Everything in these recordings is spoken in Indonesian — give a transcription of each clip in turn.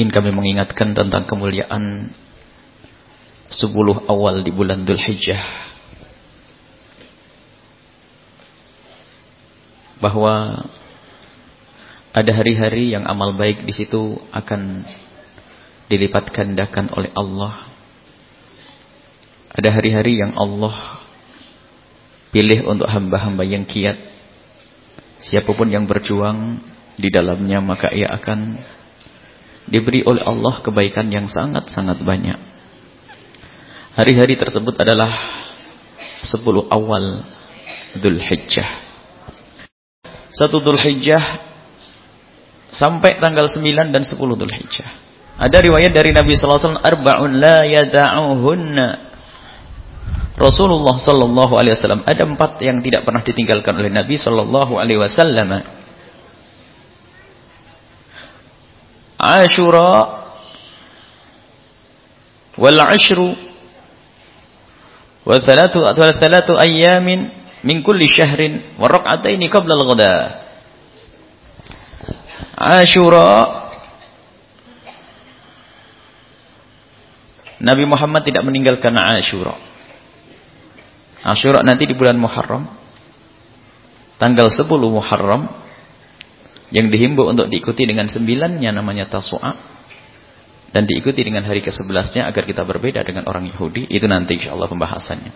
ingin kami mengingatkan tentang kemuliaan 10 awal di bulan Dhul Hijjah. Bahwa ada hari-hari yang amal baik di situ akan dilipat gandakan oleh Allah. Ada hari-hari yang Allah pilih untuk hamba-hamba yang kiat. Siapa pun yang berjuang di dalamnya maka ia akan diberi oleh Allah kebaikan yang sangat-sangat banyak. Hari-hari tersebut adalah 10 awal Dhul Hijjah. Satu Dhul Hijjah sampai tanggal 9 dan 10 Dhul Hijjah. Ada riwayat dari Nabi wasallam arba'un la yada'uhunna Rasulullah sallallahu alaihi wasallam ada empat yang tidak pernah ditinggalkan oleh Nabi sallallahu alaihi wasallam. Ashura wal ashru wa thalathu wa thalathu ayamin min kulli syahrin wa rak'ataini qabla al-ghada. Ashura Nabi Muhammad tidak meninggalkan Ashura. Asyura nanti di bulan Muharram. Tanggal 10 Muharram. Yang dihimbau untuk diikuti dengan sembilannya namanya Tasu'a. Dan diikuti dengan hari ke-11nya agar kita berbeda dengan orang Yahudi. Itu nanti insyaAllah pembahasannya.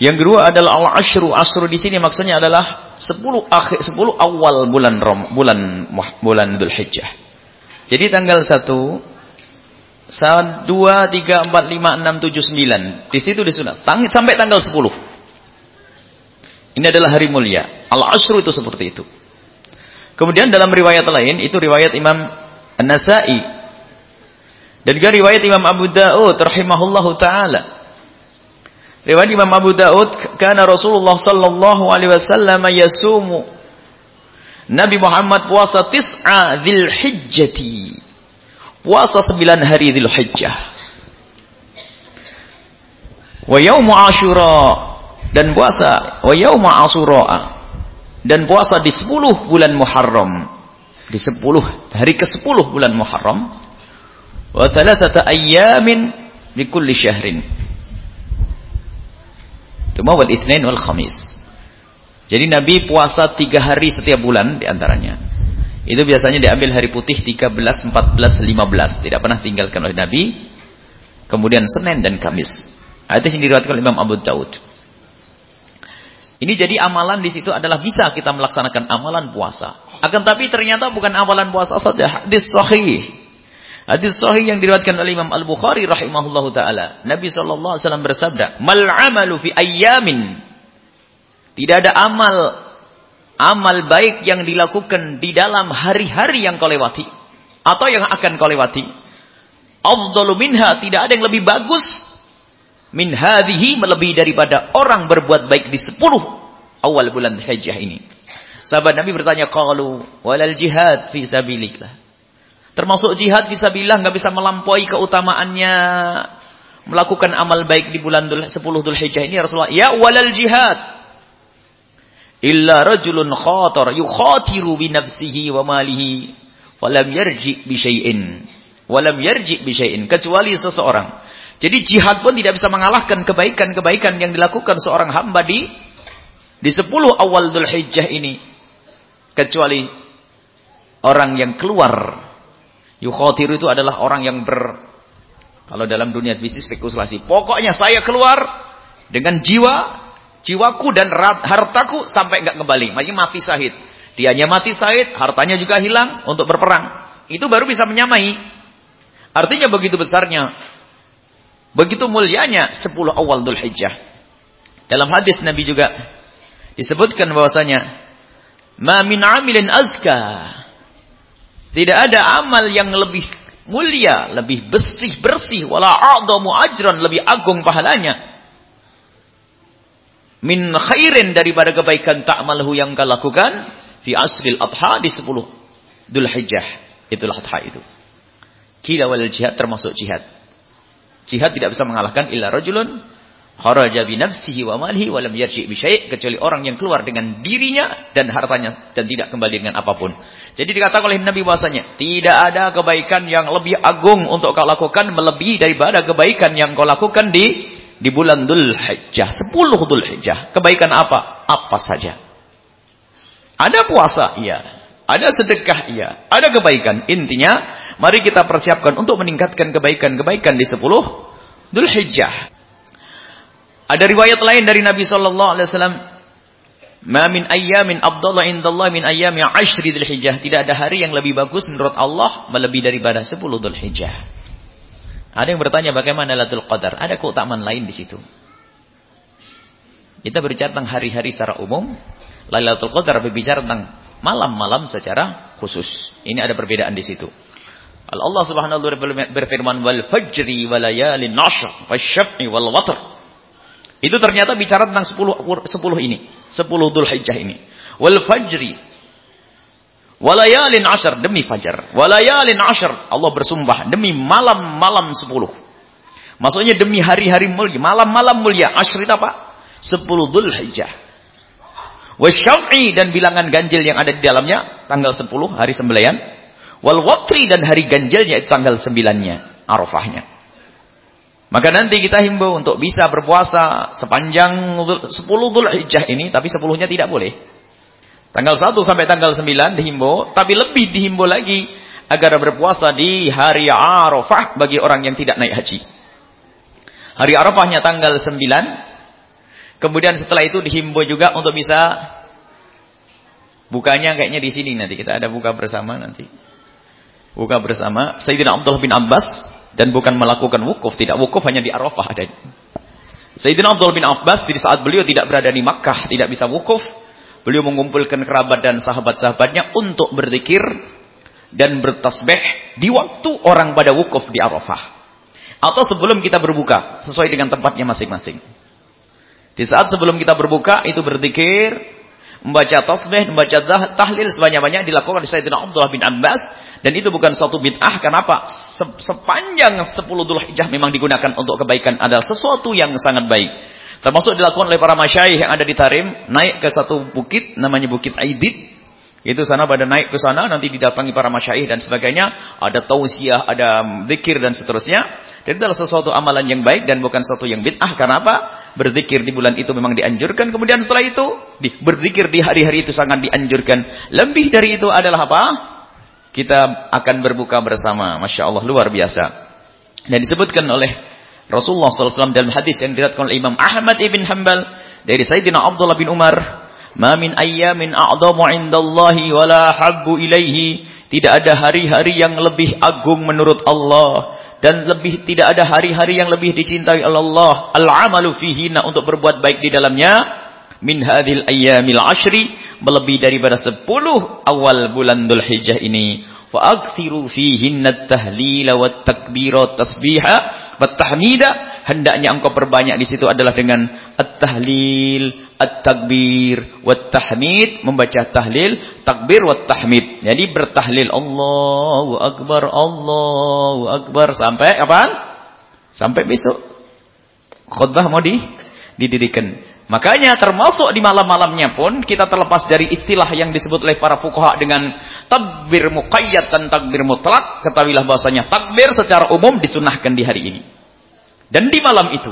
Yang kedua adalah al-ashru. Ashru di sini maksudnya adalah 10 akhir 10 awal bulan Rom, bulan bulan Dhul Hijjah. Jadi tanggal 1 1, 2, 3, 4, 5, 6, 7, 9. Di situ disunat. Tang sampai tanggal 10. Ini adalah hari mulia. Al-Ashru itu seperti itu. Kemudian dalam riwayat lain, itu riwayat Imam An-Nasai. Dan juga riwayat Imam Abu Da'ud rahimahullahu ta'ala. Riwayat Imam Abu Da'ud, karena Rasulullah sallallahu alaihi wasallam yasumu. Nabi Muhammad puasa tis'a dhil hijjati puasa sembilan hari Dhul Hijjah. Wa yaumu Asyura dan puasa wa yaumu Asyura dan puasa di sepuluh bulan Muharram. Di sepuluh hari ke sepuluh bulan Muharram. Wa thalathata ayyamin di kulli syahrin. Itu wal Itsnain wal Khamis. Jadi Nabi puasa tiga hari setiap bulan di antaranya. Itu biasanya diambil hari putih 13, 14, 15. Tidak pernah tinggalkan oleh Nabi. Kemudian Senin dan Kamis. Hadis yang diriwayatkan Imam Abu Daud. Ini jadi amalan di situ adalah bisa kita melaksanakan amalan puasa. Akan tapi ternyata bukan amalan puasa saja. Hadis sahih. Hadis sahih yang diriwayatkan oleh Imam Al-Bukhari rahimahullahu taala. Nabi sallallahu alaihi wasallam bersabda, "Mal 'amalu fi ayyamin." Tidak ada amal amal baik yang dilakukan di dalam hari-hari yang kau lewati atau yang akan kau lewati afdalu minha tidak ada yang lebih bagus min hadhihi melebihi daripada orang berbuat baik di 10 awal bulan Hijjah ini. Sahabat Nabi bertanya qalu walal jihad fi sabilillah? Termasuk jihad fi sabilillah enggak bisa melampaui keutamaannya melakukan amal baik di bulan 10 Dzulhijjah ini Rasulullah. Ya walal jihad. Illa rajulun khatar yukhatiru bi nafsihi wa malihi walam yarji bi syai'in. Walam yarji bi kecuali seseorang jadi jihad pun tidak bisa mengalahkan kebaikan-kebaikan yang dilakukan seorang hamba di di 10 awal Dzulhijjah ini kecuali orang yang keluar yukhatiru itu adalah orang yang ber kalau dalam dunia bisnis spekulasi pokoknya saya keluar dengan jiwa Jiwaku dan hartaku sampai enggak kembali. Maksudnya mati syahid. Dianya mati syahid, hartanya juga hilang untuk berperang. Itu baru bisa menyamai. Artinya begitu besarnya. Begitu mulianya 10 awal Dhul Hijjah. Dalam hadis Nabi juga disebutkan bahwasanya ma min amilin azka. Tidak ada amal yang lebih mulia, lebih bersih-bersih wala a'dhamu ajran, lebih agung pahalanya min khairin daripada kebaikan ta'malhu yang kau lakukan fi asril adha di 10 Dhul Hijjah itulah adha itu kila wal jihad termasuk jihad jihad tidak bisa mengalahkan illa rajulun kharaja bi nafsihi wa malihi wa lam yarji bi syai' kecuali orang yang keluar dengan dirinya dan hartanya dan tidak kembali dengan apa pun. Jadi dikatakan oleh Nabi bahwasanya tidak ada kebaikan yang lebih agung untuk kau lakukan melebihi daripada kebaikan yang kau lakukan di di bulan Dzulhijjah, 10 Dzulhijjah. Kebaikan apa? Apa saja. Ada puasa, iya. Ada sedekah, iya. Ada kebaikan. Intinya, mari kita persiapkan untuk meningkatkan kebaikan-kebaikan di 10 Dzulhijjah. Ada riwayat lain dari Nabi sallallahu alaihi wasallam, "Ma min ayyamin afdhalu indallah min ayyami ashri Dzulhijjah." Tidak ada hari yang lebih bagus menurut Allah melebihi daripada 10 Dzulhijjah. Ada yang bertanya bagaimana Lailatul Qadar? Ada keutamaan lain di situ. Kita berbicara tentang hari-hari secara umum. Lailatul Qadar berbicara tentang malam-malam secara khusus. Ini ada perbedaan di situ. Allah Subhanahu wa taala berfirman wal fajri wal layalin nashr wasyaf'i wal watr itu ternyata bicara tentang 10 10 ini, 10 Dzulhijjah ini. Wal fajri walayalin ashar demi fajar. Walayalin ashar Allah bersumpah demi malam-malam 10. Maksudnya demi hari-hari mulia, malam-malam mulia. Ashar itu apa? 10 Dzulhijjah. Wasyaf'i dan bilangan ganjil yang ada di dalamnya tanggal 10 hari sembelian. Wal watri dan hari ganjilnya itu tanggal 9-nya, Arafahnya. Maka nanti kita himbau untuk bisa berpuasa sepanjang 10 Dhul Hijjah ini, tapi 10-nya tidak boleh. Tanggal 1 sampai tanggal 9 dihimbau, tapi lebih dihimbau lagi agar berpuasa di hari Arafah bagi orang yang tidak naik haji. Hari Arafahnya tanggal 9. Kemudian setelah itu dihimbau juga untuk bisa bukanya kayaknya di sini nanti kita ada buka bersama nanti. Buka bersama Sayyidina Abdullah bin Abbas dan bukan melakukan wukuf, tidak wukuf hanya di Arafah adanya. Sayyidina Abdul bin Abbas di saat beliau tidak berada di Makkah, tidak bisa wukuf, beliau mengumpulkan kerabat dan sahabat-sahabatnya untuk berzikir dan bertasbih di waktu orang pada wukuf di Arafah. Atau sebelum kita berbuka, sesuai dengan tempatnya masing-masing. Di saat sebelum kita berbuka, itu berzikir, membaca tasbih, membaca tahlil sebanyak-banyak dilakukan oleh Sayyidina Abdullah bin Abbas dan itu bukan suatu bid'ah. Kenapa? Sepanjang 10 Dhul Hijjah memang digunakan untuk kebaikan adalah sesuatu yang sangat baik. Termasuk dilakukan oleh para masyaih yang ada di Tarim, naik ke satu bukit namanya Bukit Aidit. Itu sana pada naik ke sana nanti didatangi para masyaih dan sebagainya, ada tausiah, ada zikir dan seterusnya. Dan itu adalah sesuatu amalan yang baik dan bukan sesuatu yang bid'ah. Kenapa? Berzikir di bulan itu memang dianjurkan. Kemudian setelah itu, berzikir di hari-hari itu sangat dianjurkan. Lebih dari itu adalah apa? Kita akan berbuka bersama. Masya Allah luar biasa. Dan disebutkan oleh Rasulullah SAW dalam hadis yang diriatkan oleh Imam Ahmad ibn Hanbal dari Sayyidina Abdullah bin Umar, "Ma min ayyamin a'dhamu 'indallahi wa la habbu ilaihi." Tidak ada hari-hari yang lebih agung menurut Allah dan lebih tidak ada hari-hari yang lebih dicintai oleh Allah. Al-amalu fihi untuk berbuat baik di dalamnya min hadhil ayyamil ashri melebihi daripada 10 awal bulan Dhul Hijjah ini. Fa'akthiru fihinna tahlila wa takbira tasbiha wa tahmida. Hendaknya engkau perbanyak di situ adalah dengan at-tahlil, at-takbir, wa tahmid. Membaca tahlil, takbir, wa tahmid. Jadi bertahlil. Allahu Akbar, Allahu Akbar. Sampai kapan? Sampai besok. Khutbah mau di, didirikan. Makanya termasuk di malam-malamnya pun kita terlepas dari istilah yang disebut oleh para fuqaha dengan takbir muqayyad dan takbir mutlak. Ketahuilah bahasanya takbir secara umum disunahkan di hari ini. Dan di malam itu.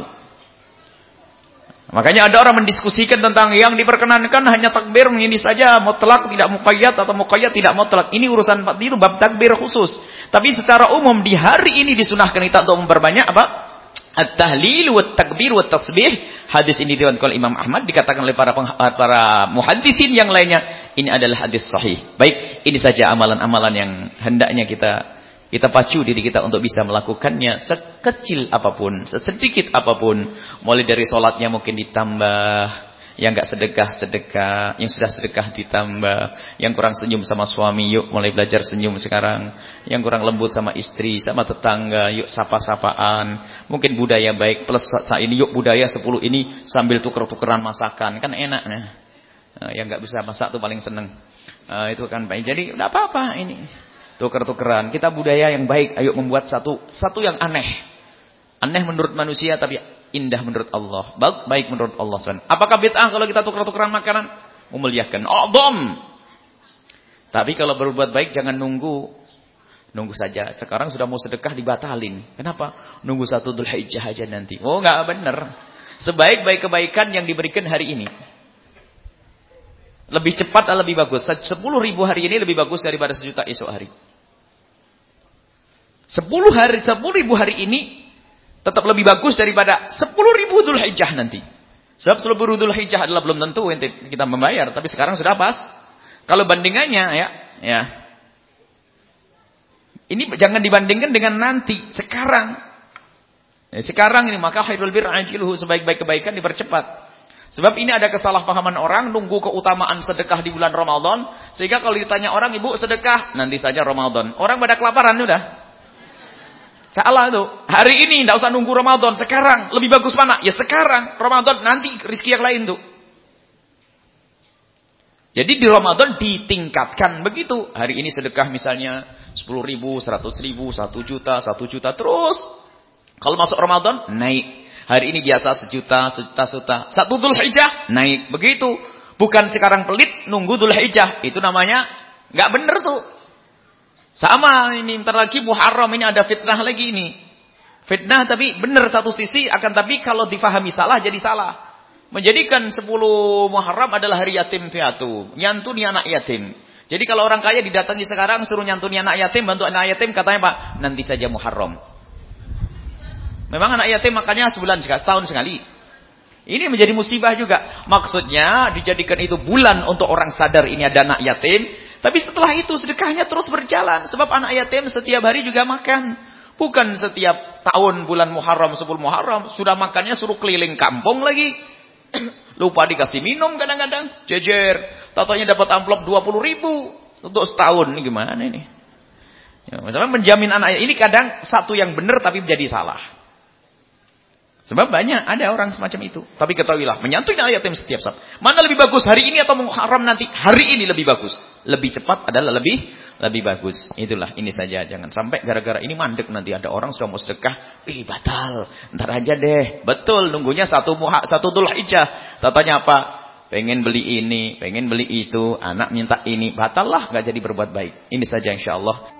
Makanya ada orang mendiskusikan tentang yang diperkenankan hanya takbir ini saja mutlak tidak muqayyad atau muqayyad tidak mutlak. Ini urusan itu bab takbir khusus. Tapi secara umum di hari ini disunahkan kita untuk memperbanyak apa? At-tahlil wa takbir wa tasbih Hadis ini diriwayatkan oleh Imam Ahmad dikatakan oleh para para muhaddisin yang lainnya ini adalah hadis sahih. Baik, ini saja amalan-amalan yang hendaknya kita kita pacu diri kita untuk bisa melakukannya sekecil apa pun, sesedikit apa pun. Mulai dari sholatnya mungkin ditambah, yang enggak sedekah, sedekah. Yang sudah sedekah ditambah. Yang kurang senyum sama suami, yuk mulai belajar senyum sekarang. Yang kurang lembut sama istri, sama tetangga, yuk sapa-sapaan. Mungkin budaya baik plus saat ini, yuk budaya 10 ini sambil tuker-tukeran masakan. Kan enak nah. yang enggak bisa masak tuh paling seneng. Uh, itu kan baik. Jadi enggak apa-apa ini. Tuker-tukeran. Kita budaya yang baik, ayo membuat satu satu yang aneh. Aneh menurut manusia tapi indah menurut Allah, baik menurut Allah SWT. Apakah bid'ah kalau kita tukar-tukaran makanan? Memuliakan. Oh, bom. Tapi kalau berbuat baik jangan nunggu. Nunggu saja. Sekarang sudah mau sedekah dibatalin. Kenapa? Nunggu satu Dhul Hijjah aja nanti. Oh, enggak benar. Sebaik-baik kebaikan yang diberikan hari ini. Lebih cepat dan lebih bagus. Sepuluh ribu hari ini lebih bagus daripada sejuta esok hari. Sepuluh hari, sepuluh ribu hari ini tetap lebih bagus daripada sepuluh ribu Dhul Hijjah nanti. Sebab sepuluh ribu Dhul Hijjah adalah belum tentu kita membayar. Tapi sekarang sudah pas. Kalau bandingannya ya, ya. Ini jangan dibandingkan dengan nanti, sekarang. Ya, sekarang ini maka khairul bir ajiluhu sebaik-baik kebaikan dipercepat. Sebab ini ada kesalahpahaman orang nunggu keutamaan sedekah di bulan Ramadan. Sehingga kalau ditanya orang, ibu sedekah, nanti saja Ramadan. Orang pada kelaparan sudah. Salah itu. Hari ini tidak usah nunggu Ramadan. Sekarang. Lebih bagus mana? Ya sekarang. Ramadan nanti rezeki yang lain tuh. Jadi di Ramadan ditingkatkan begitu. Hari ini sedekah misalnya 10 ribu, 100 ribu, 1 juta, 1 juta. Terus. Kalau masuk Ramadan, naik. Hari ini biasa sejuta, sejuta, sejuta. Satu Dhul Hijjah, naik. Begitu. Bukan sekarang pelit, nunggu Dhul Hijjah. Itu namanya nggak bener tuh. Sama ini, ntar lagi Muharram ini ada fitnah lagi ini. Fitnah tapi benar satu sisi, akan tapi kalau difahami salah jadi salah. Menjadikan 10 Muharram adalah hari yatim piatu. Nyantuni anak yatim. Jadi kalau orang kaya didatangi sekarang suruh nyantuni anak yatim, bantu anak yatim, katanya Pak, nanti saja Muharram. Memang anak yatim makannya sebulan sekali, setahun sekali. Ini menjadi musibah juga. Maksudnya dijadikan itu bulan untuk orang sadar ini ada anak yatim. Tapi setelah itu sedekahnya terus berjalan. Sebab anak yatim setiap hari juga makan. Bukan setiap tahun bulan Muharram, sebelum Muharram. Sudah makannya suruh keliling kampung lagi. Lupa dikasih minum kadang-kadang. Jejer. Tatanya dapat amplop 20 ribu. Untuk setahun. Ini gimana ini? Ya, misalnya menjamin anak ini kadang satu yang benar tapi menjadi salah. Sebab banyak ada orang semacam itu. Tapi ketahuilah, menyantui ayat yatim setiap saat. Mana lebih bagus hari ini atau Muharram nanti? Hari ini lebih bagus. Lebih cepat adalah lebih lebih bagus. Itulah ini saja. Jangan sampai gara-gara ini mandek nanti ada orang sudah mau sedekah, ih batal. Ntar aja deh. Betul, nunggunya satu muha, satu Dhul Hijjah. Tatanya apa? Pengen beli ini, pengen beli itu, anak minta ini, batal lah, nggak jadi berbuat baik. Ini saja insyaallah.